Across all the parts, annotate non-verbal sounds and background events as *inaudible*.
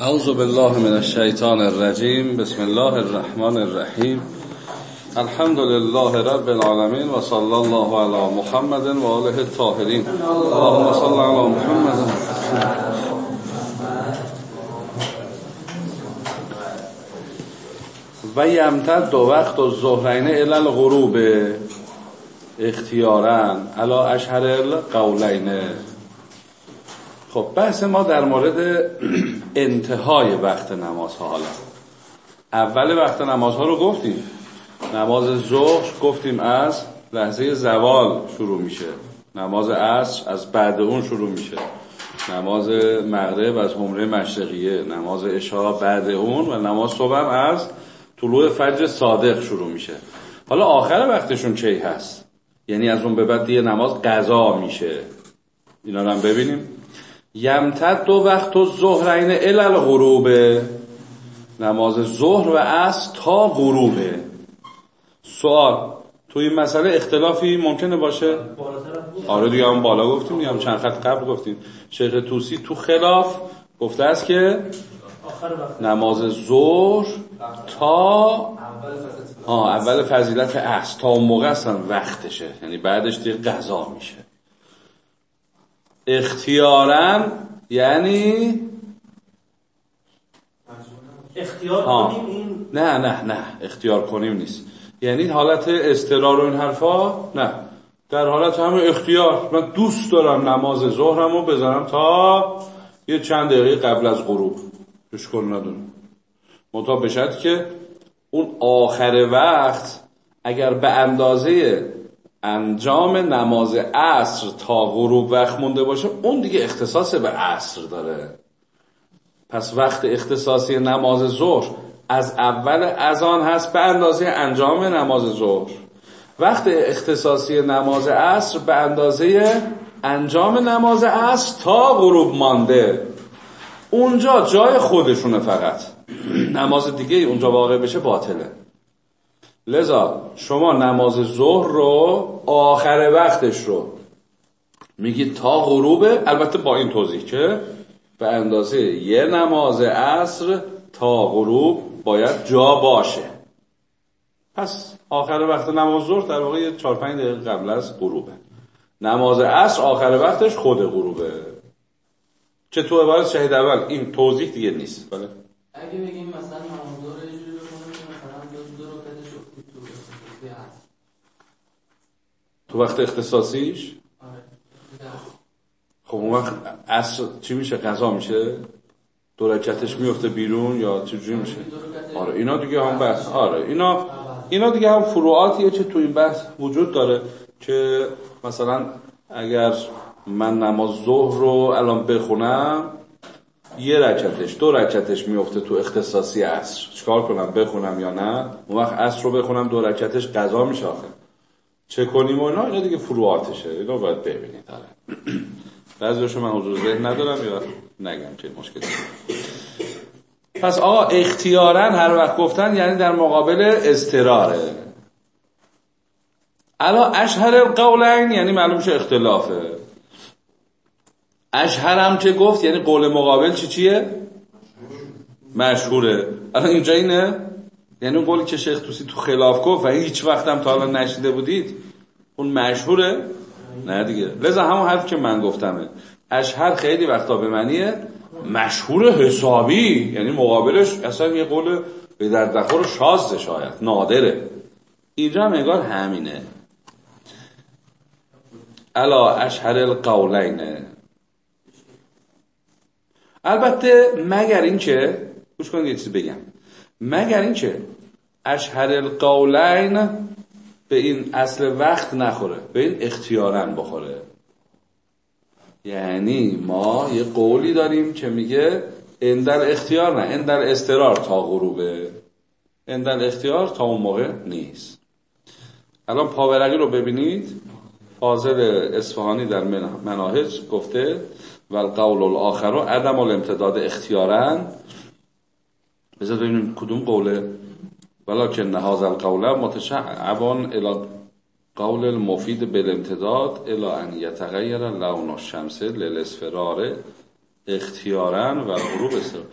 اعوذ بالله من الشیطان الرجیم. بسم الله الرحمن الرحیم. الحمد لله رب العالمین و صلی الله علی محمد و آله الطاهرین. اللهم صل علی محمد. و یمتد دو وقت و زهرین الى الغروب. اختیارا علی اشهر القولین. خب بحث ما در مورد *clears throat* انتهای وقت نماز ها حالا. اول وقت نماز ها رو گفتیم. نماز ظهر گفتیم از لحظه زوال شروع میشه. نماز عصر از بعد اون شروع میشه. نماز مغرب از حمره مشرقیه. نماز عشا بعد اون و نماز صبح هم از طلوع فجر صادق شروع میشه. حالا آخر وقتشون چی هست؟ یعنی از اون به بعد دیگه نماز قضا میشه. اینا رو هم ببینیم. یمتد دو وقت و ظهرین الال غروبه. نماز ظهر و عصر تا غروبه. سوال تو این مسئله اختلافی ممکنه باشه؟ آره دیگه هم بالا گفتیم دیگه هم چند خط قبل گفتیم. شیخ توسی تو خلاف گفته است که نماز ظهر تا آه اول فضیلت عصر تا موقع اصلا وقتشه. یعنی بعدش دیگه قضا میشه. اختیارا یعنی اختیار کنیم این نه نه نه اختیار کنیم نیست. یعنی حالت استرار و این حرفا؟ نه. در حالت همه اختیار من دوست دارم نماز ظهرم رو بذارم تا یه چند دقیقه قبل از غروب. اشکال نداره منتها بشد که اون آخر وقت اگر به اندازه انجام نماز عصر تا غروب وقت مونده باشه اون دیگه اختصاص به عصر داره. پس وقت اختصاصی نماز ظهر از اول اذان هست به اندازه انجام نماز ظهر. وقت اختصاصی نماز عصر به اندازه انجام نماز عصر تا غروب مانده. اونجا جای خودشونه فقط. نماز دیگه اونجا واقع بشه باطله. لذا شما نماز ظهر رو آخر وقتش رو میگید تا غروبه؟ البته با این توضیح که به اندازه یه نماز عصر تا غروب باید جا باشه. پس آخر وقت نماز ظهر در واقع یه 4 5 دقیقه قبل از غروبه. نماز عصر آخر وقتش خود غروبه. تو عبارت شهید اول این توضیح دیگه نیست. بله. اگه بگیم مثلا نماز ظهر یه جوری بکنیم که مثلا دو دو رکعتش رو تو اختصاصی هست تو وقت اختصاصیش؟ آره. خب اون وقت عصر چی میشه؟ قضا میشه؟ دو رکعتش میفته بیرون یا چجوری میشه؟ دو رکعت آره اینا دیگه هم بحث. آره. اینا اینا دیگه هم فروعاتیه که تو این بحث وجود داره که مثلا اگر من نماز ظهر رو الان بخونم یه رکعتش دو رکعتش میفته تو اختصاصی عصر. چیکار کنم؟ بخونم یا نه؟ اون وقت عصر رو بخونم دو رکعتش قضا میشه آخه. چه کنیم و اینا اینا دیگه فروعاتشه اینا باید ببینید آره بعضیشو من حضور ذهن ندارم یا نگم چه مشکلی. پس آقا اختیارا هر وقت گفتن یعنی در مقابل استراره الا اشهر القولین یعنی معلوم شه اختلافه. اشهر هم گفت؟ یعنی قول مقابل چی چیه؟ مشهوره. الان اینجا اینه؟ یعنی اون قولی که شیخ توسی تو خلاف گفت و هیچ وقت هم تا حالا نشیده بودید اون مشهوره؟ نه دیگه. لذا همون حرف که من گفتمه. اشهر خیلی وقتا به معنیه مشهور حسابی یعنی مقابلش اصلا یه قول به درد شازده شاید نادره. اینجا هم انگار همینه. الا اشهر القولینه البته مگر اینکه گوش کنید یه چیزی بگم. مگر اینکه اشهر القولین به این اصل وقت نخوره به این اختیارن بخوره. یعنی ما یه قولی داریم که میگه اندر اختیار نه اندر استرار تا غروبه. اندر اختیار تا اون موقع نیست. الان پاورقی رو ببینید. فاضل اصفهانی در مناهج گفته و القول الاخر و عدم الامتداد اختیارن. بذار ببینیم کدوم قوله. ولكن هذا القول متشعب الى قول المفید بالامتداد الى ان يتغير لون الشمس للاصفرار اختیارا و غروب استرار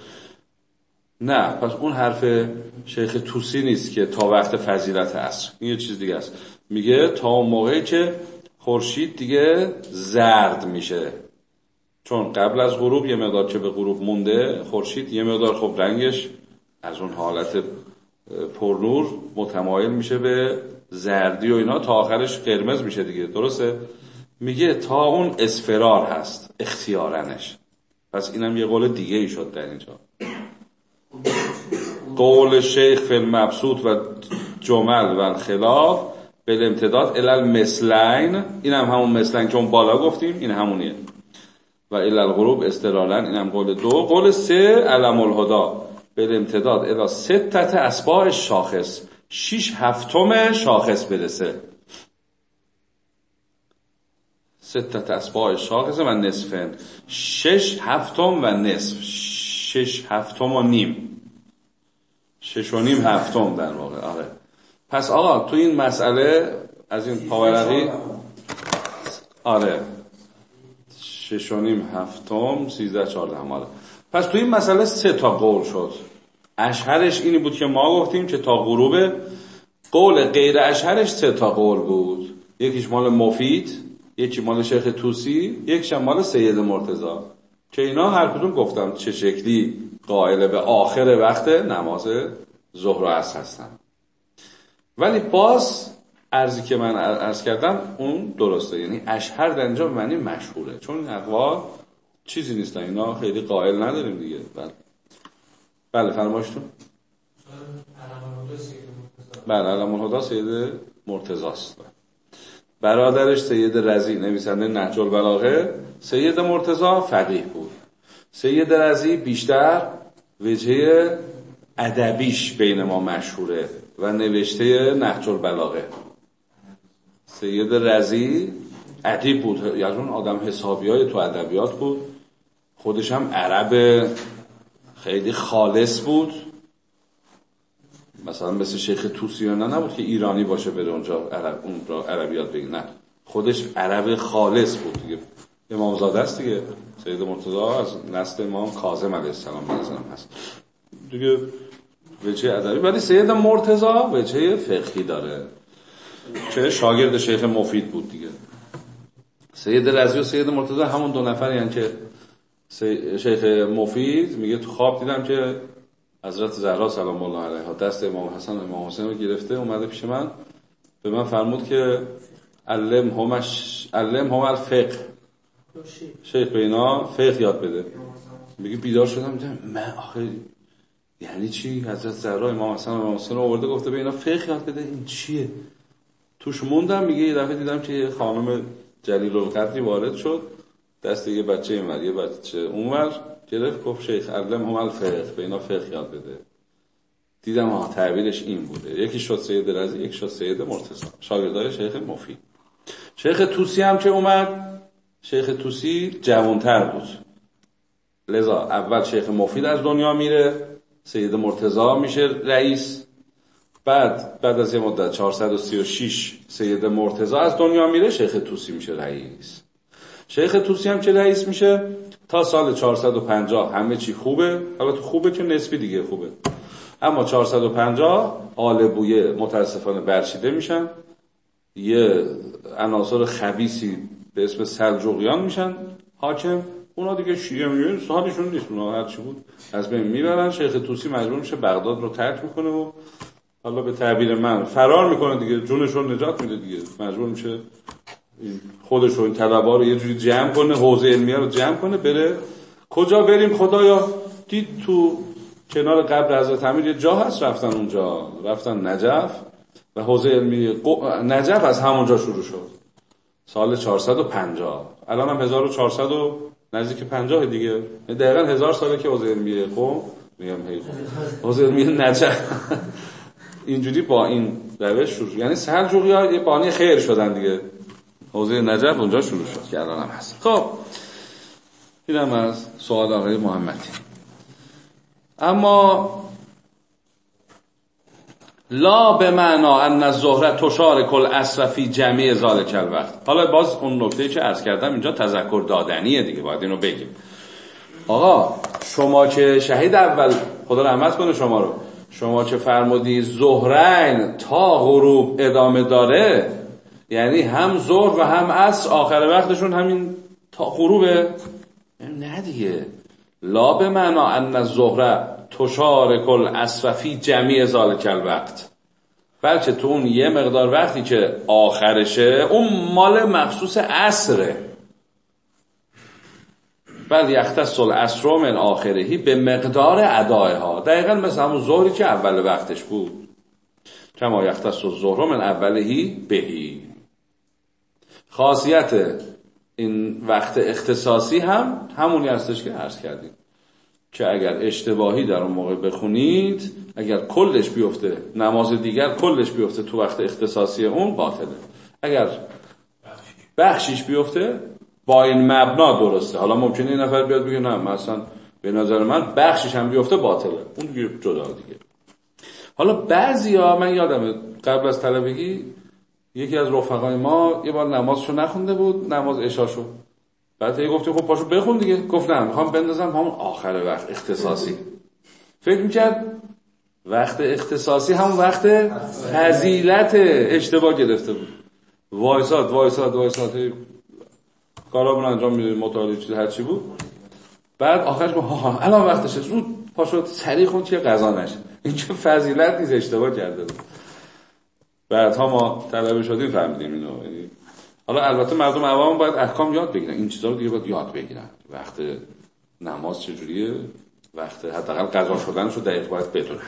نه پس اون حرف شیخ توسی نیست که تا وقت فضیلت عصر. این یه چیز دیگه است. میگه تا اون موقعی که خورشید دیگه زرد میشه. چون قبل از غروب یه مقدار که به غروب مونده خورشید یه مقدار خب رنگش از اون حالت پرنور متمایل میشه به زردی و اینا. تا آخرش قرمز میشه دیگه درسته؟ میگه تا اون اسفرار هست اختیارنش. پس اینم یه قول دیگه ای شد در اینجا. قول شیخ فی المبسوط و جمل و خلاف به امتداد الال مثلین این هم همون مثلین که اون بالا گفتیم این همونیه. و الال غروب استرالا این هم قول دو. قول سه علم الهدا به امتداد. الا ستت اسباع شاخص شیش هفتم شاخص برسه. ستت اسباع شاخص و نصفن شش هفتم و نصف. شش هفتم و نیم. شش و نیم هفتم در واقع. آره. پس آقا تو این مسئله از این پاورقی آره. شش و نیم هفتم سیزده چارده هم آره. پس تو این مسئله سه تا قول شد. اشهرش اینی بود که ما گفتیم که تا غروب قول غیر اشهرش سه تا قول بود. یکیش مال مفید یکی مال شیخ توسی یکیش مال سید مرتضا که اینا هر کدوم گفتم چه شکلی قائل به آخر وقت نماز ظهر و عصر هستن. ولی باز ارزی که من ارز کردم اون درسته. یعنی اشهر در اینجا معنی مشهوره. چون اقوال چیزی نیستن اینا خیلی قائل نداریم دیگه. بله بله فرمایشتون بله علم الهدا سید مرتضاست برادرش سید رزی نویسنده نهج البلاغه. سید مرتضا فقیه بود. سید رزی بیشتر وجهه ادبیش بین ما مشهوره و نوشته نهج البلاغه. سید رزی ادیب بود. یعنی اون آدم حسابی های تو ادبیات بود. خودش هم عرب خیلی خالص بود. مثلا مثل شیخ توسیانه نبود که ایرانی باشه بره اونجا عرب اون را عربیات بگه نه. خودش عرب خالص بود دیگه. امام زاده است دیگه. سید مرتضی از نسل امام کاظم علیه السلام بنظرم هست. دیگه وجه ادبی؟ ولی سید مرتضی وجه فقهی داره؟ چه شاگرد شیخ مفید بود دیگه. سید رضی و سید مرتضی همون دو نفر یعنی که شیخ مفید میگه تو خواب دیدم که حضرت زهرا سلام الله علیها دست امام حسن و امام حسین رو گرفته اومده پیش من. به من فرمود که علم همش علم هم الفقه. شیخ به اینا فقه یاد بده. میگه بیدار شدم دیدم من آخه یعنی چی؟ حضرت زهرا امام حسن و امام حسین آورده گفته به اینا فقه یاد بده؟ این چیه؟ توش موندم میگه یه دفعه دیدم که خانم جلیل القدری وارد شد. دست یه بچه اینور یه بچه اونور گرفت گفت شیخ علم هم الفقه به اینا فقه یاد بده. دیدم آها تعبیرش این بوده. یکی شد سید رزی یک شد سید مرتضی. شاگردای شیخ مفید. شیخ توسی هم که اومد شیخ توسی جوانتر بود. لذا اول شیخ مفید از دنیا میره سید مرتضی میشه رئیس. بعد بعد از یه مدت 436 سید مرتضی از دنیا میره شیخ توسی میشه رئیس. شیخ توسی هم که رئیس میشه؟ تا سال 450 همه چی خوبه؟ البته خوبه که نسبی دیگه خوبه. اما 450 آل بویه متاسفانه برچیده میشن. یه عناصر خبیسی به اسم سلجوقیان میشن. حاکم. اونا دیگه شیعه میگن حالشون نیست. اونا هر چی بود از بین می‌برن. شیخ توسی مجبور میشه بغداد رو ترک می‌کنه و حالا به تعبیر من فرار می‌کنه دیگه. جونش رو نجات میده دیگه. مجبور میشه خودش رو این طلبا رو یه جوری جمع کنه حوزه علمیه رو جمع کنه بره. کجا بریم؟ خدایا دید تو کنار قبر حضرت امیر یه جا هست رفتن اونجا. رفتن نجف و حوزه علمی نجف از همونجا شروع شد. سال 450 الان هم 1400 و نزدیک 50 دیگه. دقیقا هزار ساله که حوزه علمی قوم میگم هی حوزه علمی نجف. اینجوری با این روش شروع یعنی سلجوقی ها یه بانی خیر شدن دیگه. حوزه نجف اونجا شروع شد. که الان هم هست. خب اینم از سوال آقای محمدی. اما لا به معنا ان الظهر تشار کل اسرفی جمعی ذالک الوقت. حالا باز اون نکته که عرض کردم اینجا تذکر دادنیه دیگه باید اینو بگیم. آقا شما که شهید اول خدا رحمت کنه شما رو. شما که فرمودی زهرین تا غروب ادامه داره یعنی هم ظهر و هم عصر آخر وقتشون همین تا غروبه. نه دیگه. لا به معنا ان الظهر تشارک العصر فی جمیع ذالک الوقت. بلکه تو اون یه مقدار وقتی که آخرشه اون مال مخصوص عصره. بل یختص العصر من آخرهی به مقدار ادای ها دقیقا مثل همون ظهری که اول وقتش بود. کما یختص الظهر من اولهی بهی. خاصیت این وقت اختصاصی هم همونی هستش که عرض کردیم. که اگر اشتباهی در اون موقع بخونید اگر کلش بیفته نماز دیگر کلش بیفته تو وقت اختصاصی اون باطله. اگر بخشیش بیفته با این مبنا درسته. حالا ممکنه این نفر بیاد بگه نه مثلا به نظر من بخشش هم بیفته باطله. اون دیگه جدا دیگه. حالا بعضیا من یادمه قبل از طلبگی یکی از رفقای ما یه بار نمازشو نخونده بود نماز اشاشو بعد یه گفتی خب پاشو بخون دیگه. گفت نه می‌خوام بندازم همون آخر وقت اختصاصی. فکر می‌کرد وقت اختصاصی همون وقت فضیلت اشتباه گرفته بود. وایساد وایساد وایساد. کارامون انجام میده مطالعه چیز هر چی بود. بعد آخرش گفت ها الان وقتشه. زود پاشو سریع خون چیه قضا نشه. این چه فضیلت نیست اشتباه کرده بود. بعدها ما طلبه شدیم فهمیدیم اینو. یعنی حالا البته مردم عوام باید احکام یاد بگیرن. این چیزا رو دیگه باید یاد بگیرن. وقت نماز چجوریه؟ وقت حداقل قضا شدنش رو دقیق باید بدونن.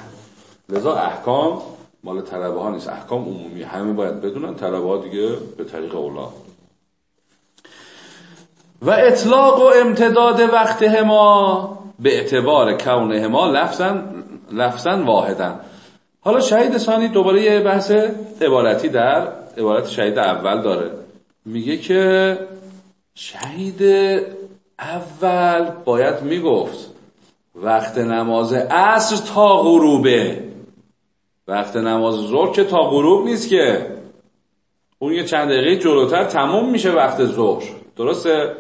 لذا احکام مال طلبه ها نیست. احکام عمومی همه باید بدونن. طلبه ها دیگه به طریق اولا. و اطلاق و امتداد وقت هما به اعتبار کون هما لفظا لفظا واحدن حالا شهید ثانی دوباره یه بحث عبارتی در عبارت شهید اول داره. میگه که شهید اول باید می‌گفت وقت نماز عصر تا غروبه. وقت نماز ظهر که تا غروب نیست که. اون یه چند دقیقه جلوتر تموم میشه وقت ظهر. درسته؟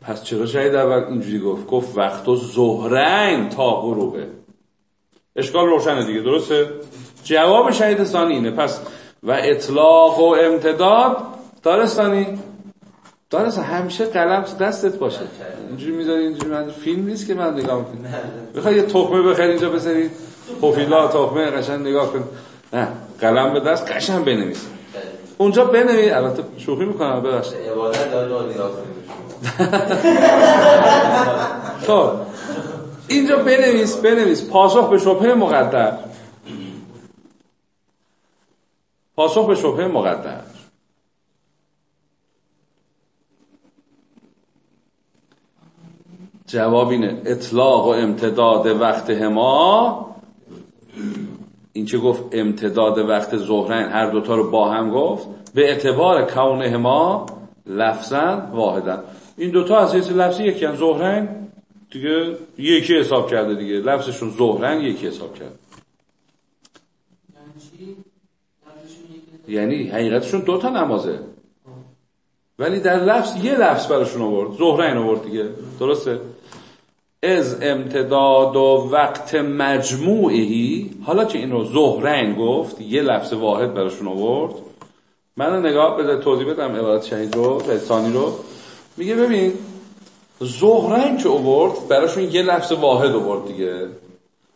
پس چرا شهید اول اینجوری گفت؟ گفت وقت و ظهرین تا غروبه. اشکال روشنه دیگه درسته؟ جواب شهید ثانی اینه. پس و اطلاق و امتداد دارستانی؟ دارست همیشه قلم تو دستت باشه. اینجوری می‌ذاری اینجوری من فیلم نیست که من نگاه می‌کنم بخوای یه تخمه بخری اینجا بذاری پوفیلا تخمه قشنگ نگاه کن. نه قلم به دست قشنگ بنویس. اونجا بنویس. البته شوخی می‌کنم ببخشید. عبادت نگاه *laughs* خب. اینجا بنویس بنویس. پاسخ به شبهه مقدر. پاسخ به شبهه مقدر. جواب اینه. اطلاق و امتداد وقت هما. این چه گفت؟ امتداد وقت ظهرین هر دوتا رو با هم گفت. به اعتبار کون هما لفظا واحدن این دوتا از حیث لفظی یکی هم ظهرین دیگه یکی حساب کرده دیگه. لفظشون ظهرین یکی حساب کرده. یعنی حقیقتشون دوتا نمازه. ولی در لفظ یه لفظ براشون آورد. ظهرین آورد دیگه. درسته؟ از امتداد و وقت مجموعی حالا که این رو ظهرین گفت یه لفظ واحد براشون آورد. من نگاه بده توضیح بدم عبارت شهید رو ثانی رو. میگه ببین ظهرین که آورد براشون یه لفظ واحد آورد دیگه.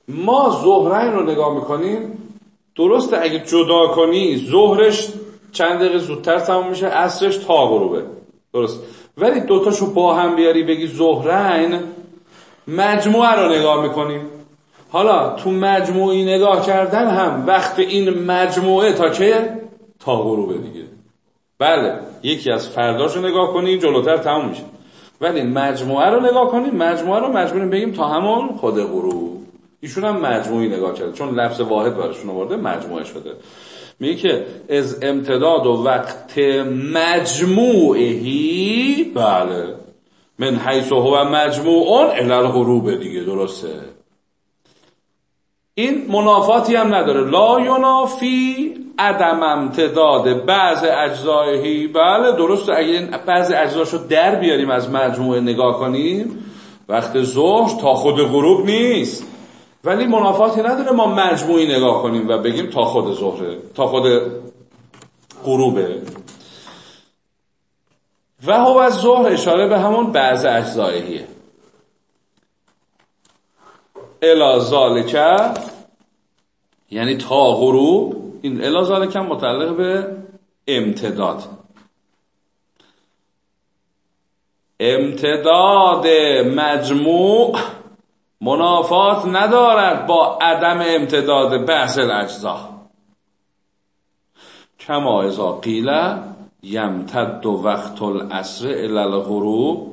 ما ظهرین رو نگاه می‌کنیم درسته اگه جدا کنی ظهرش چند دقیقه زودتر تموم میشه عصرش تا غروبه. درست. ولی دوتاشو با هم بیاری بگی ظهرین مجموعه رو نگاه می‌کنیم. حالا تو مجموعی نگاه کردن هم وقت این مجموعه تا چه؟ تا غروبه دیگه. بله یکی از فرداشو نگاه کنیم جلوتر تموم میشه. ولی مجموعه رو نگاه کنیم مجموعه رو مجموعه بگیم تا همون خود غروب. ایشون هم مجموعی نگاه کرده چون لفظ واحد براشون آورده مجموعه شده. میگه که از امتداد و وقت مجموعهی بله من حیث هو مجموعون الال غروب دیگه درسته. این منافاتی هم نداره. لا ینافی عدم امتداد بعض اجزایهی بله درسته اگه بعض اجزاشو در بیاریم از مجموعه نگاه کنیم وقت ظهر تا خود غروب نیست. ولی منافاتی نداره ما مجموعی نگاه کنیم و بگیم تا خود ظهره تا خود غروبه. و هو از ظهر اشاره به همون بعض اجزاییه الا ذالکه یعنی تا غروب. این الا ذالکه متعلق به امتداد. امتداد مجموع منافات ندارد با عدم امتداد بحث الاجزا. کما ازا قیل یمتد وقت العصر الالغروب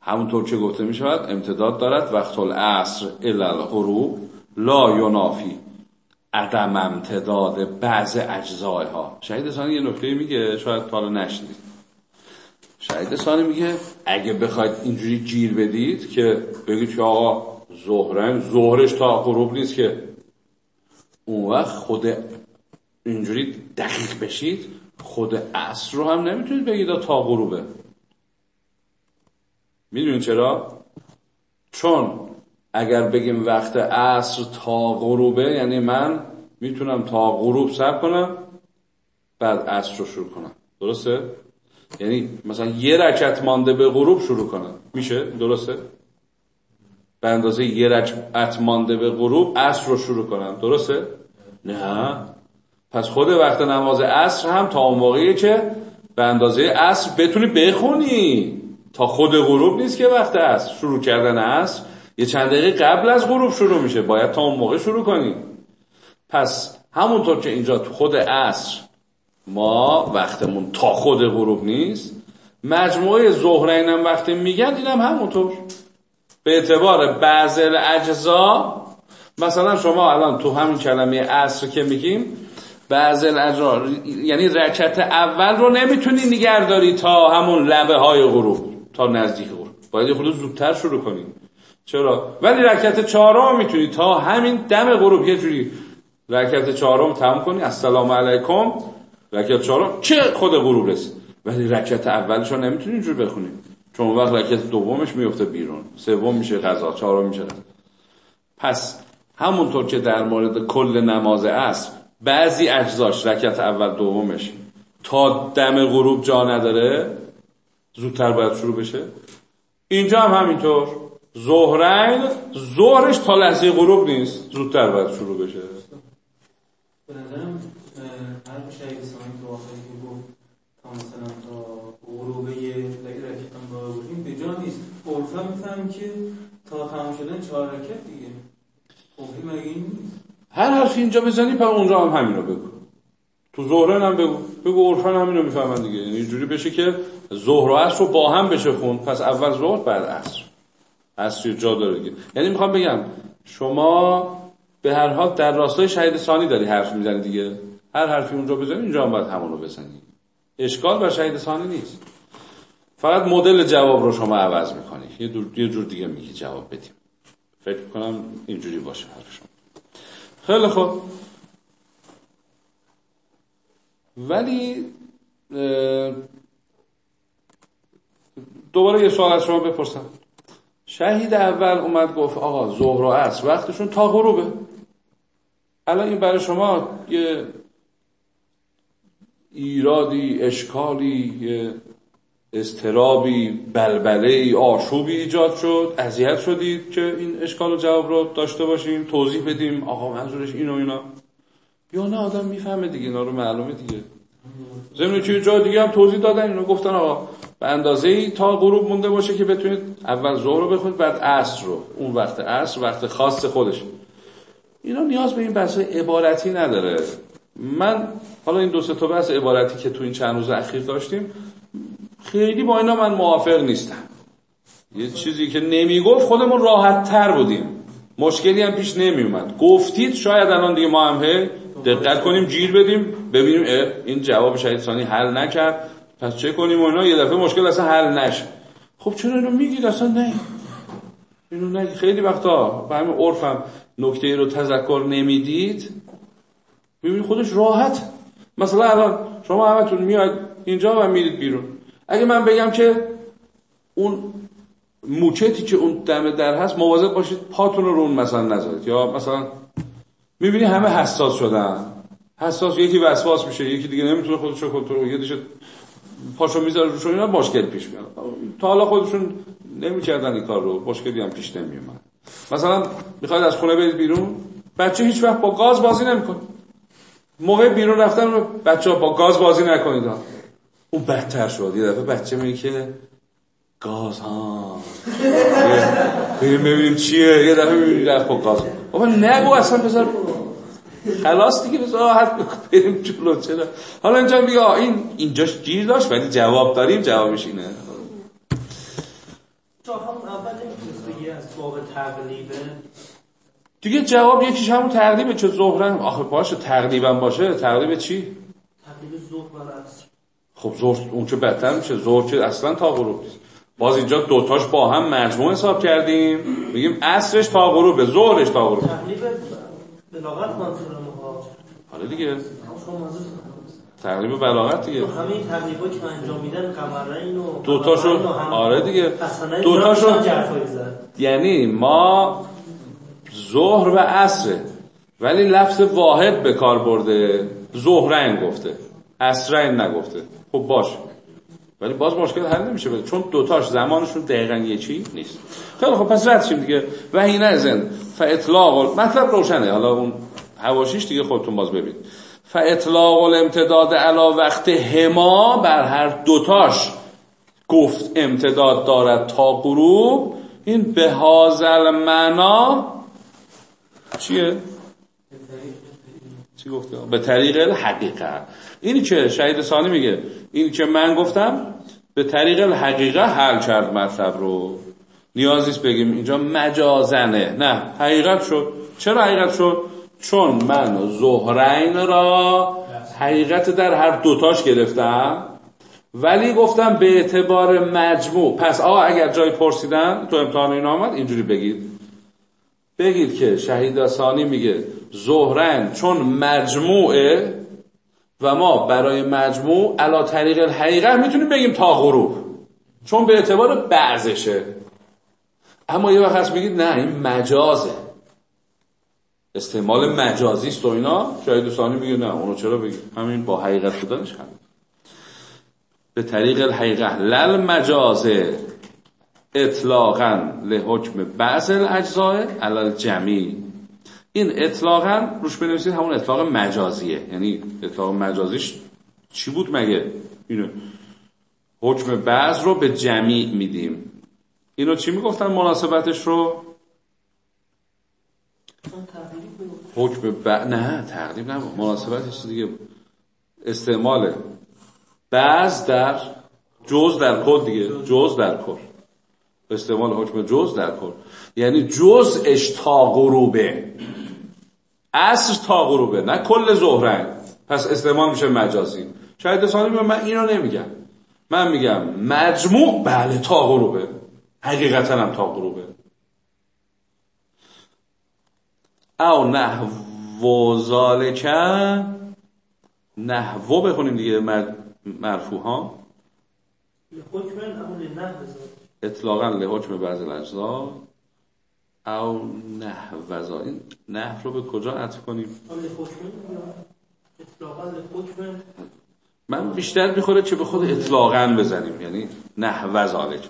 همونطور که گفته می شود امتداد دارد. وقت العصر الالغروب لا ینافی عدم امتداد بعض اجزای ها شهید ثانی یه نکته میگه شاید حالا نشنید شهید ثانی میگه اگه بخواید اینجوری گیر بدید که بگید که آقا ظهرن ظهرش تا غروب نیست که اون وقت خود اینجوری دقیق بشید خود عصر رو هم نمی‌تونید بگید تا غروبه. می‌دونید چرا؟ چون اگر بگیم وقت عصر تا غروبه یعنی من می‌تونم تا غروب سر کنم بعد عصر رو شروع کنم درسته؟ یعنی مثلا یه رکت مانده به غروب شروع کنم میشه؟ درسته؟ به اندازه یه رکت مانده به غروب عصر رو شروع کنم درسته؟ نه پس خود وقت نماز عصر هم تا اون موقعیه که به اندازه عصر بتونی بخونی تا خود غروب نیست که وقت عصر شروع کردن عصر یه چند دقیقه قبل از غروب شروع میشه. باید تا اون موقع شروع کنی پس همونطور که اینجا تو خود عصر ما وقتمون تا خود غروب نیست مجموعه ظهرین هم وقتی میگن اینم همونطور. به اعتبار بعض اجزا مثلا شما الان تو همین کلمه عصر که میگیم بعض الاجرار یعنی رکت اول رو نمی‌تونی نگرداری تا همون لبه های غروب. تا نزدیک غروب. باید خود زودتر شروع کنی چرا؟ ولی رکعت چهارم می‌تونی تا همین دم غروب یه جوری رکعت چهارم تمام کنی. السلام علیکم. رکعت چهارم چه خود غروب رسید ولی رکعت اولش نمی‌تونی اینجور بخونی. چون وقت رکعت دومش میفته بیرون. سوم میشه قضا چهارم میشه پس همونطور که در مورد کل نماز عصر بعضی اجزاش رکعت اول دومش تا دم غروب جا نداره زودتر باید شروع بشه. اینجا هم همینطور. ظهرین ظهرش تا لحظه غروب نیست. زودتر باید شروع بشه. به نظرم هر شهید سانی تو آخری که گفت تا مثلا تا غروب یه رکت هم باید بودیم به جا نیست. عرفا میفهم که تا تمام شدن چهار رکت دیگه. خب مگه این نیست؟ هر حرفی اینجا بزنی پر اونجا هم همین رو بگو. تو ظهرن هم بگو. بگو عرفن همین رو می‌فهمن دیگه. یعنی اینجوری بشه که ظهر و عصر رو با هم بشه خون پس اول ظهر بعد عصر. عصر جا داره دیگه. یعنی می‌خوام بگم شما به هر حال در راستای شهید ثانی داری حرف می‌زنی دیگه. هر حرفی اونجا بزنی اینجا هم باید همون رو بزنی. اشکال بر شهید ثانی نیست. فقط مدل جواب رو شما عوض می‌کنی. یه, یه جور دیگه میگی جواب بدیم. فکر کنم اینجوری باشه حرف شما. خیلی خوب. ولی دوباره یه سوال از شما بپرسم. شهید اول اومد گفت آقا ظهر و عصر وقتشون تا غروبه. الان این برای شما یه ایرادی اشکالی یه استرابی بلبله آشوبی ایجاد شد. اذیت شدید که این اشکال و جواب رو داشته باشیم توضیح بدیم. آقا منظورش این و اینا. یا نه آدم می‌فهمه دیگه. اینا رو معلومه دیگه. ضمن که جای دیگه هم توضیح دادن اینو گفتن آقا به اندازه ای تا غروب مونده باشه که بتونید اول ظهر رو بخونید بعد عصر رو. اون وقت عصر وقت خاص خودش. اینا نیاز به این بحث عبارتی نداره. من حالا این دو سه تا بحث عبارتی که تو این چند روز اخیر داشتیم خیلی با اینا من موافق نیستم. یه چیزی که نمی‌گفت خودمون راحت تر بودیم. مشکلی هم پیش نمی اومد گفتید شاید الان دیگه ما هم دقت کنیم جیر بدیم ببینیم این جواب شهید ثانی حل نکرد. پس چه کنیم و اینا؟ یه دفعه مشکل اصلا حل نشه. خب چرا اینو میگید؟ اصلا نه. اینو نه. خیلی وقتا به همین عرفم نکته رو تذکر نمی‌دید. ببینید خودش راحت. مثلا الان شما همتون میاد اینجا و میرید بیرون. اگه من بگم که اون موچتی که اون دم در هست مواظب باشید پاتون رو اون مثلا نذارید. یا مثلا می‌بینی همه حساس شدن. حساس یکی وسواس میشه یکی دیگه نمی‌تونه خودش رو کنترل یه دیشه پاشو می‌ذاره روشون اینا مشکل پیش میاد. تا حالا خودشون نمی‌کردن این کار رو مشکلی هم پیش نمیومد مثلا می‌خواید از خونه برید بیرون بچه هیچ وقت با گاز بازی نمی‌کنه. موقع بیرون رفتن بچه ها با گاز بازی نکنید. اون بدتر شد. یه دفعه بچه میگه که گاز ها. بریم ببینیم چیه. یه دفعه رفت با گاز. بابا نگو اصلا بذار خلاص دیگه بذار راحت بریم جلو چرا؟ حالا اینجا میگه این اینجاش گیر داشت ولی جواب داریم جوابش اینه. دیگه جواب یکیش همون تقریبه چه ظهرن آخه باشه تقریبا باشه. تقریبه چی؟ تقریب ظهر خب ظهر اون چه بهتر میشه. ظهر که اصلا تا غروب باز اینجا دوتاش با هم مجموع حساب کردیم. میگیم عصرش تا غروب ظهرش تا غروب. تقریبا بلاغت منظور حالا دیگه. تقریب بلاغت دیگه. همه تقریبا که انجام میدن قمرین و دوتاشو آره دیگه. دوتاشو یعنی ما ظهر و عصر ولی لفظ واحد به کار برده. ظهرین گفته. عصرین نگفته. خب باش ولی باز مشکل حل نمیشه بده. چون دوتاش زمانشون دقیقا چی نیست. خیلی خب پس رد شیم دیگه. و این ازن فاطلاق مطلب روشنه. حالا اون حواشیش دیگه خودتون باز ببینید. فاطلاق الامتداد علا وقت هما بر هر دوتاش گفت امتداد دارد تا غروب. این به هازل معنا چیه؟ چی گفته؟ به طریق الحقیقه. اینی که شهید ثانی میگه. اینی که من گفتم؟ به طریق الحقیقه حل کرد مطلب رو. نیازیست بگیم. اینجا مجازنه. نه حقیقت شد. چرا حقیقت شد؟ چون من زهرین را حقیقت در هر دوتاش گرفتم ولی گفتم به اعتبار مجموع. پس آقا اگر جای پرسیدن تو امتحان این آمد اینجوری بگید. بگید که شهید ثانی میگه زهرین چون مجموعه و ما برای مجموع علا طریق الحقیقه می‌تونیم بگیم تا غروب چون به اعتبار بعضشه. اما یه وقت هست بگید نه این مجازه. استعمال مجازی است و اینا. شاید دوستانی میگه نه اونو چرا بگید همین با حقیقت بودنش هم به طریق الحقیقه. لل مجازه اطلاقا لحکم بعض الاجزاء علال جمعی این اطلاقا روش بنویسید همون اطلاق مجازیه. یعنی اطلاق مجازیش چی بود مگه؟ اینو حکم بعض رو به جمعی میدیم. اینو چی می‌گفتن مناسبتش رو؟ حکم ب... نه تقریب نه مناسبتش دیگه استعمال بعض در جز در کل دیگه. جز در کل استعمال حکم جز در کل یعنی جزش تا غروبه اصر تا غروبه نه کل ظهرن پس استعمال میشه مجازی. شاید ثانی من اینو نمیگم. من میگم مجموع بله تا غروبه حقیقتا هم تا غروبه او نحو ذالکه نحو بخونیم دیگه مرفوع ها اطلاقا لحکم بعض الاجزا او نحو این نحو رو به کجا عطف کنیم؟ من بیشتر می‌خوره که به خود اطلاقا بزنیم. یعنی نحو ذالک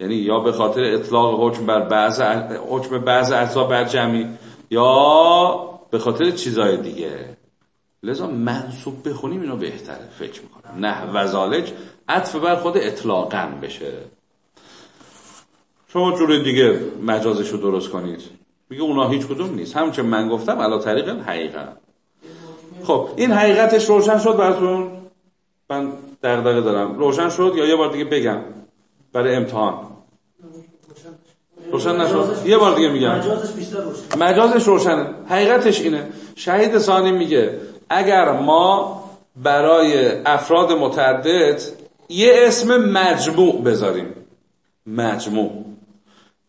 یعنی یا به خاطر اطلاق حکم بر بعض حکم بعض اجزا بر جمعی یا به خاطر چیزای دیگه. لذا منصوب بخونیم اینو بهتره. فکر می‌کنم. نه وزالج عطف بر خود اطلاقا بشه. شما جور دیگه مجازش رو درست کنید. میگه اونا هیچ کدوم نیست. همچه من گفتم علا طریق حقیقت. خب این حقیقتش روشن شد براتون؟ من دقدقه دارم. روشن شد یا یه بار دیگه بگم؟ برای امتحان. روشن نشد؟ یه بار دیگه میگم. مجازش بیشتر روشن. مجازش روشنه حقیقتش اینه. شهید ثانی میگه اگر ما برای افراد متعدد یه اسم مجموع بذاریم. مجموع.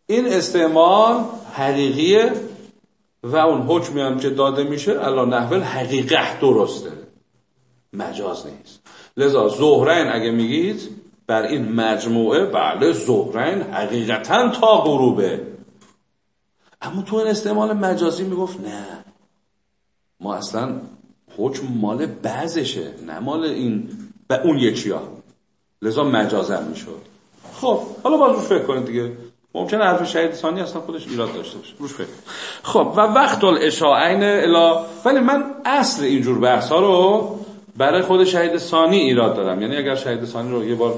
این استعمال حقیقیه و اون حکمی هم که داده میشه الان نحوه حقیقت درسته. مجاز نیست. لذا زهرین اگه میگید بر این مجموعه بله زهرین حقیقتا تا غروبه. اما تو این استعمال مجازی می‌گفت نه. ما اصلا حکم مال بعضشه نه مال این به اون یکی ها. لذا مجازم می‌شد. خب حالا باز فکر کنید دیگه. ممکنه حرف شهید ثانی اصلا خودش ایراد داشته باشه. روش فکر خب و وقت الاشاعین الا ولی من اصل اینجور بحث ها رو برای خود شهید ثانی ایراد دارم یعنی اگر شهید ثانی رو یه بار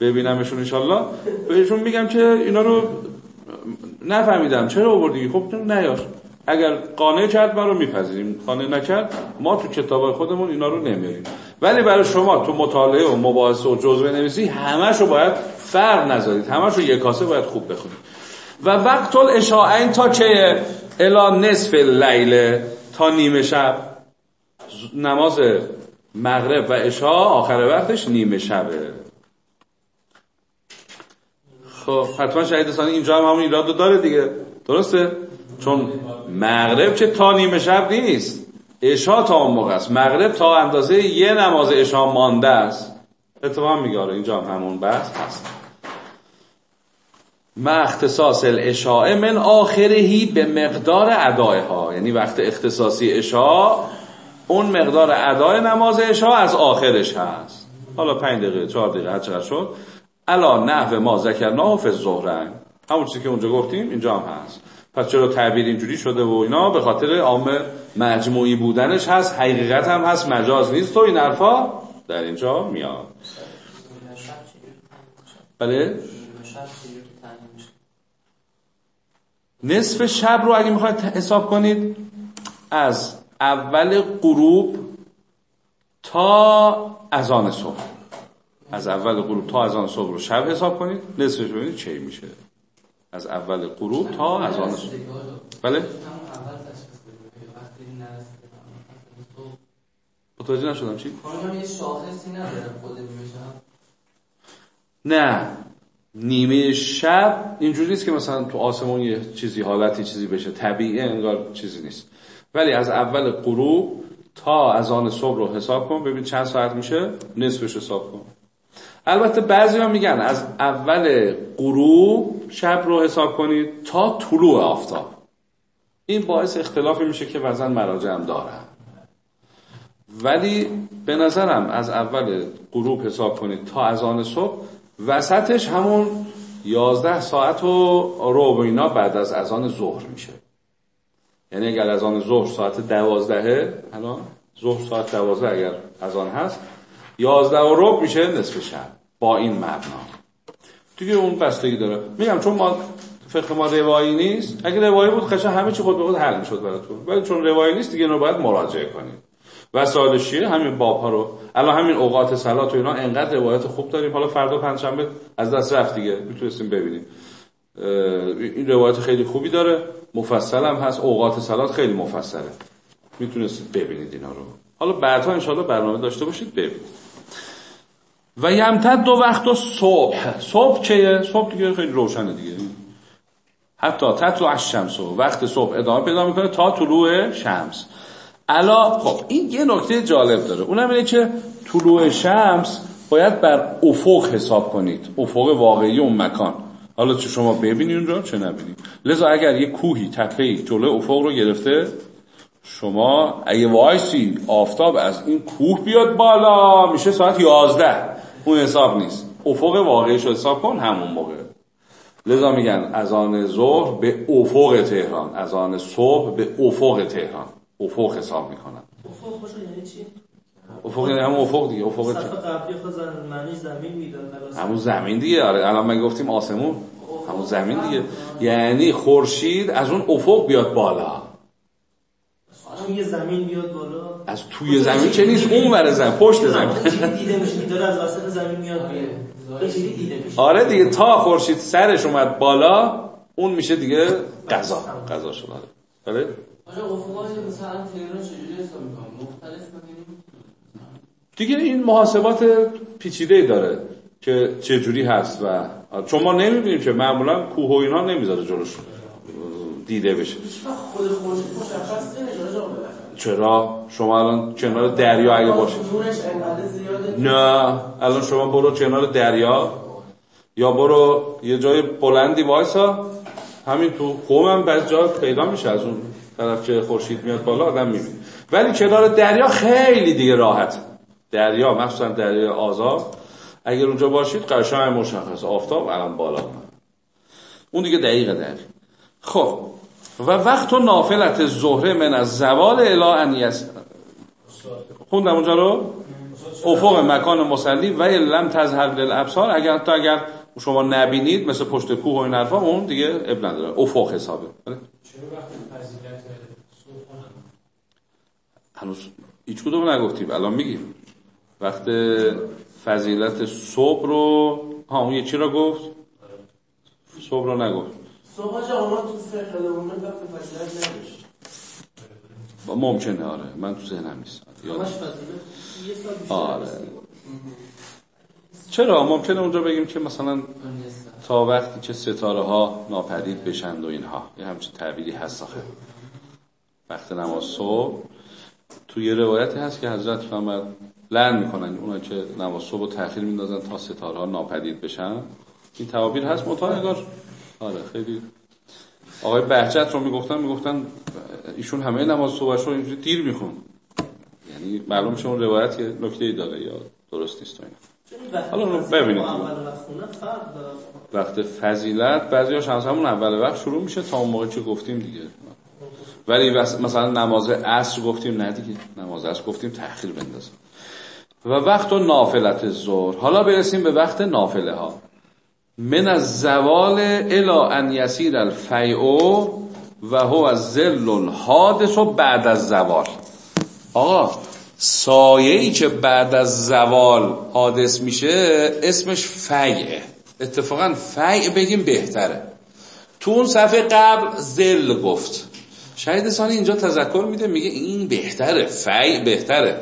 ببینمشون انشالله بهشون میگم که اینا رو نفهمیدم. چرا آوردی؟ خب نیار. اگر قانع کرد ما رو میپذیریم. قانع نکرد ما تو کتاب خودمون اینا رو نمیاریم. ولی برای شما تو مطالعه و مباحثه و جزوه نویسی همش رو باید فرق نذارید. همش رو کاسه باید خوب بخونید. و وقت الاشاعین تا چه الا نصف لیله تا نیمه شب. نماز مغرب و عشا آخر وقتش نیمه شبه. خب حتما شهید ثانی اینجا هم همون ایراد داره دیگه. درسته؟ چون مغرب چه تا نیمه شب نیست. عشا تا اون موقع است. مغرب تا اندازه یه نماز عشا مانده است. اتفاق میگه آره اینجا هم همون بحث هست. ما اختصاص الاشاء من آخرهی به مقدار ادای ها یعنی وقت اختصاصی اشاء اون مقدار ادای نماز اشاء از آخرش هست. حالا پنج دقیقه چهار دقیقه هر چقدر شد. الا نحو ما ذکرناه فی الظهرین همون چیزی که اونجا گفتیم اینجا هم هست. پس چرا تعبیر اینجوری شده و اینا؟ به خاطر عام مجموعی بودنش هست حقیقت هم هست مجاز نیست تو این حرفا در اینجا میاد. بله؟ نصف شب رو اگه می‌خواید حساب کنید از اول غروب تا اذان صبح. از اول غروب تا اذان صبح رو شب حساب کنید نصفش ببینید چه میشه. از اول غروب تا اذان صبح. بله؟ متوجه نشدم چی؟ نه. نیمه شب اینجوری نیست که مثلا تو آسمون یه چیزی حالتی چیزی بشه. طبیعی انگار چیزی نیست. ولی از اول غروب تا از آن صبح رو حساب کن ببین چند ساعت میشه؟ نصفش حساب کن. البته بعضی ها میگن از اول غروب شب رو حساب کنید تا طلوع آفتاب. این باعث اختلافی میشه که وزن مراجع هم داره. ولی به نظرم از اول غروب حساب کنید تا از آن صبح وسطش همون یازده ساعت و رو اینا بعد از اذان ظهر میشه. یعنی اگر از آن ظهر ساعت دوازدهه الان ظهر ساعت دوازده اگر از آن هست یازده و رب میشه نصف شب با این مبنا. دیگه اون بستگی داره. میگم چون ما فقه ما روایی نیست اگه روایی بود خشن همه چی خود به خود حل می‌شد براتون. ولی چون روایی نیست دیگه رو باید مراجعه کنید. وسایل شیعه همین باب ها رو. الان همین اوقات صلات و اینا انقدر روایت خوب داریم. حالا فردا پنجشنبه از دست رفت دیگه. می‌تونستیم ببینیم. این روایت خیلی خوبی داره. مفصل هم هست. اوقات صلات خیلی مفصله. می‌تونستید ببینید اینا رو. حالا بعدها انشاءالله برنامه داشته باشید ببینید. و یمتد دو وقت و صبح. صبح چیه؟ صبح دیگه خیلی روشنه دیگه. حتی تطلع از شمس و وقت صبح ادامه پیدا می‌کنه تا طلوع شمس. الا خب این یه نکته جالب داره. اونم اینه که طلوع شمس باید بر افق حساب کنید. افق واقعی اون مکان. حالا چه شما ببینید اون رو چه نبینید لذا اگر یه کوهی تپهی جلوی افق رو گرفته شما اگه وایسی آفتاب از این کوه بیاد بالا میشه ساعت یازده. اون حساب نیست. افق واقعیش رو حساب کن همون موقع. لذا میگن از آن ظهر به افق تهران از آن صبح به افق تهران. افق حساب می‌کنن. افق باشه یعنی چی؟ افق یعنی همون افق دیگه افق صفحه قبلی خود معنی زمین می‌داد همون زمین دیگه آره. الان ما گفتیم آسمون. همون زمین دیگه. یعنی خورشید از اون افق بیاد بالا. چون یه زمین بیاد بالا. از توی زمین چه نیست؟ اون ور زمین پشت زمین. چیزی دیده میشه که داره از وسط زمین میاد میشه. آره دیگه تا خورشید سرش اومد بالا اون میشه دیگه قضا قضا شد آره. آجا افقای مثلا تهران چجوری حساب می‌کنم؟ مختلف می‌کنیم دیگه این محاسبات پیچیده داره که چه جوری هست و چون ما نمی‌بینیم که معمولا کوه و اینا نمی‌ذاره جلوش دیده بشه. خود خورشید مشخص چرا؟ شما الان کنار دریا اگه باشید نه الان شما برو کنار دریا. یا برو یه جای بلندی وایسا. همین تو قوم هم بعضی جا پیدا میشه از اون طرف که خورشید میاد بالا آدم می‌بینی ولی کنار دریا خیلی دیگه راحت. دریا مخصوصا دریا آزاد اگر اونجا باشید قشنگ مشخص. آفتاب الان بالا اون دیگه دقیقه دقیق. خب. و وقت و نافلت زهره من از زوال الا ان یس خوندم اونجا رو؟ افق مکان مسلی و لم تظهر للابصار. اگر تا اگر شما نبینید مثل پشت کوه و این حرفا اون دیگه اب نداره. افق حسابه. بله؟ چرا وقتی فضیلت هنوز هیچ کدوم نگفتیم الان میگیم. وقت فضیلت صبح رو ها اون یه چی رو گفت؟ صبح رو نگفت. صبح جا اونا تو فقه اونه وقت فضیلت نداشت ممکنه آره. من تو ذهنم نیست. یادم همش فضیلت یه سال بیشتر آره. چرا؟ ممکنه اونجا بگیم که مثلا تا وقتی که ستاره ها ناپدید بشند و اینها. یه همچین تعبیری هست آخه. وقت نماز صبح. توی یه روایتی هست که حضرت فرمد لعن می‌کنن. اونا که نماز صبح رو تأخیر میندازن تا ستاره ها ناپدید بشن. این تعابیر هست انگار آره خیلی. آقای بهجت رو می‌گفتن می‌گفتن ایشون همه نماز صبحش رو اینجوری دیر میخون یعنی معلوم اون روایت یه نکته ای داره یا درست نیست و اینا. وقت حالا ببینید. وقت فضیلت بعضی از همون اول وقت شروع میشه تا اون موقع که گفتیم دیگه. ولی مثلا نماز عصر گفتیم نه دیگه. نماز عصر گفتیم تأخیر بندازیم. و وقت و نافلت ظهر. حالا برسیم به وقت نافله ها من از زوال الا ان یسیر الفیعو و هو از زل حادث و بعد از زوال آقا سایه ای که بعد از زوال حادث میشه اسمش فیعه اتفاقا فیع بگیم بهتره. تو اون صفحه قبل زل گفت. شهید ثانی اینجا تذکر میده میگه این بهتره فیع بهتره.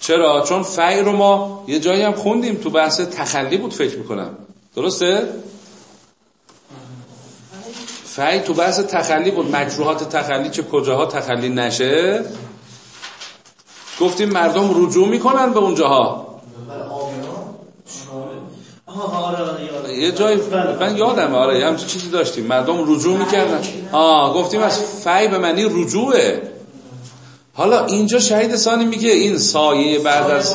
چرا؟ چون فیع رو ما یه جایی هم خوندیم تو بحث تخلی بود فکر می‌کنم. درسته؟ فیع تو بحث تخلی بود. مکروهات تخلی که کجاها تخلی نشه؟ گفتیم مردم رجوع می‌کنن به اونجاها. آها آره آره یادم. یه جای من یادم آره یه همچین چیزی داشتیم. مردم رجوع می‌کردن. آه گفتیم از فی به معنی رجوعه. حالا اینجا شهید ثانی میگه این سایه بعد از.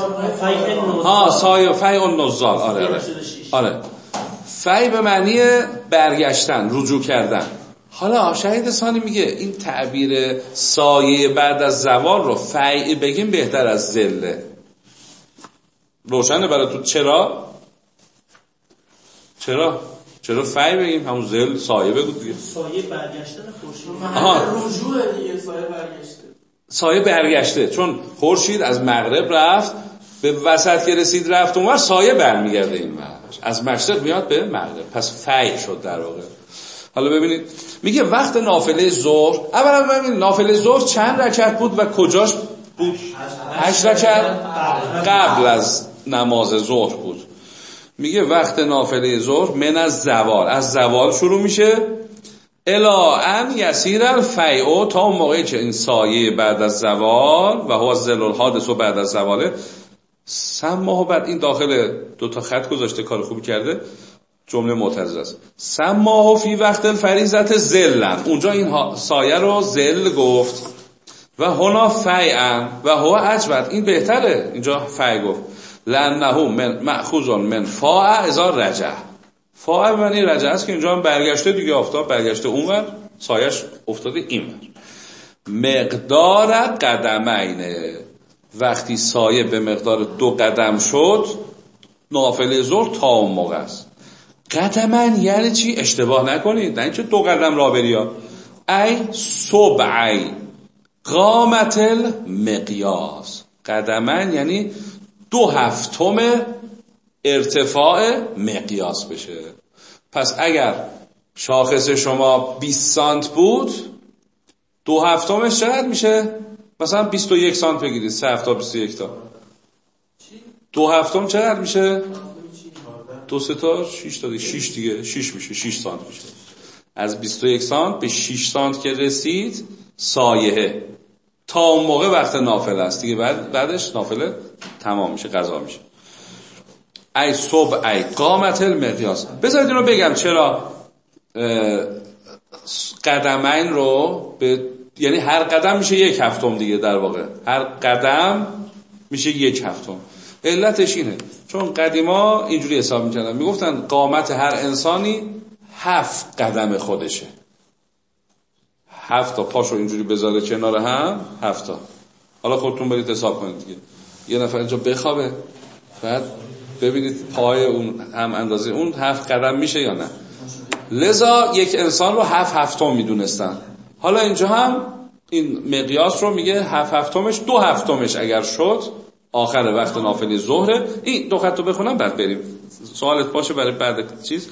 ها سایه فی اون نزال آره. آره آره. فی به معنی برگشتن رجوع کردن. حالا شهید ثانی میگه این تعبیر سایه بعد از زوال رو فی بگیم بهتر از زله روشنه برای تو. چرا؟ چرا؟ چرا فی بگیم؟ همون زل سایه بگو دیگه. سایه برگشتن خورشید. آها. رجوع دیگه سایه برگشته. سایه برگشته. چون خورشید از مغرب رفت به وسط که رسید رفت اونور سایه برمیگرده این ور از مشرق میاد به مغرب. پس فی شد در واقع. حالا ببینید. میگه وقت نافله ظهر. اولا ببینید نافله ظهر چند رکعت بود و کجاش بود؟ هشت رکعت قبل از نماز ظهر بود. میگه وقت نافله ظهر من از زوال. از زوال شروع میشه. الا ان یسیر الفیعو تا اون موقعی که این سایه بعد از زوال و هو زل الحادث و بعد از زواله سماه بعد این داخل دو تا خط گذاشته کار خوبی کرده. جمله معترض است. سماه فی وقت الفریزت زلن اونجا این سایه رو زل گفت. و هنا فیعن و هو اجبت این بهتره. اینجا فی گفت. لانه من مأخوذ من فاع اذا رجع. فاع به معنی رجع است که اینجا هم برگشته دیگه آفتاب برگشته اونور سایش افتاده اینور. مقدار قدمینه وقتی سایه به مقدار دو قدم شد نافله زور تا اون موقع است. قدمن یعنی چی؟ اشتباه نکنید. نه اینکه دو قدم را بری ها. ای سبعی قامت المقیاس. قدمن یعنی دو هفتم ارتفاع مقیاس بشه. پس اگر شاخص شما 20 سانت بود دو هفتمش چقدر میشه؟ مثلا 21 سانت بگیرید سه هفته 21 تا. دو هفتم چقدر میشه؟ دو سه تا 6 تا دیگه. 6 دیگه 6 میشه 6 سانت میشه. از 21 سانت به 6 سانت که رسید سایه. تا اون موقع وقت نافله است. دیگه بعد بعدش نافله تمام میشه قضا میشه. ای صبح ای قامت المقیاس. بذارید اینو بگم. چرا؟ قدمین رو به یعنی هر قدم میشه یک هفتم دیگه در واقع. هر قدم میشه یک هفتم. علتش اینه. چون قدیما اینجوری حساب می‌کردن. می‌گفتن قامت هر انسانی هفت قدم خودشه. هفت تا پاشو اینجوری بذاره کنار هم هفت تا. حالا خودتون برید حساب کنید دیگه. یه نفر اینجا بخوابه بعد ببینید پای اون هم اندازه اون هفت قدم میشه یا نه. لذا یک انسان رو هفت هفتم می‌دونستن. حالا اینجا هم این مقیاس رو میگه هفت هفتمش دو هفتمش اگر شد آخر وقت نافلی ظهره. این دو خط رو بخونم بعد بریم. سوالت باشه برای بعد چیز.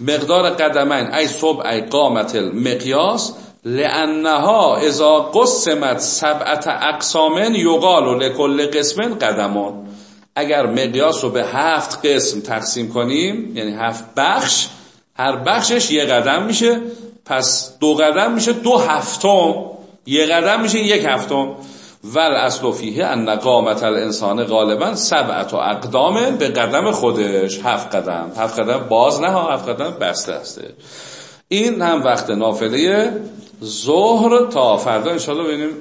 مقدار قدمین ای صبح ای قامت المقیاس. لانها اذا قسمت سبعت اقسامن یقال لکل قسمن قدمان. اگر مقیاس رو به هفت قسم تقسیم کنیم یعنی هفت بخش هر بخشش یه قدم میشه پس دو قدم میشه دو هفتم یه قدم میشه یک هفتم. ول اصل فیه ان قامت الانسان غالبا سبعت و اقدام به قدم خودش. هفت قدم. هفت قدم باز نه هفت قدم بسته هسته این هم وقت نافله ظهر تا فردا انشالله ببینیم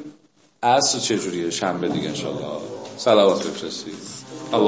عصر چجوریه شنبه دیگه انشالله صلوات بفرستید. علی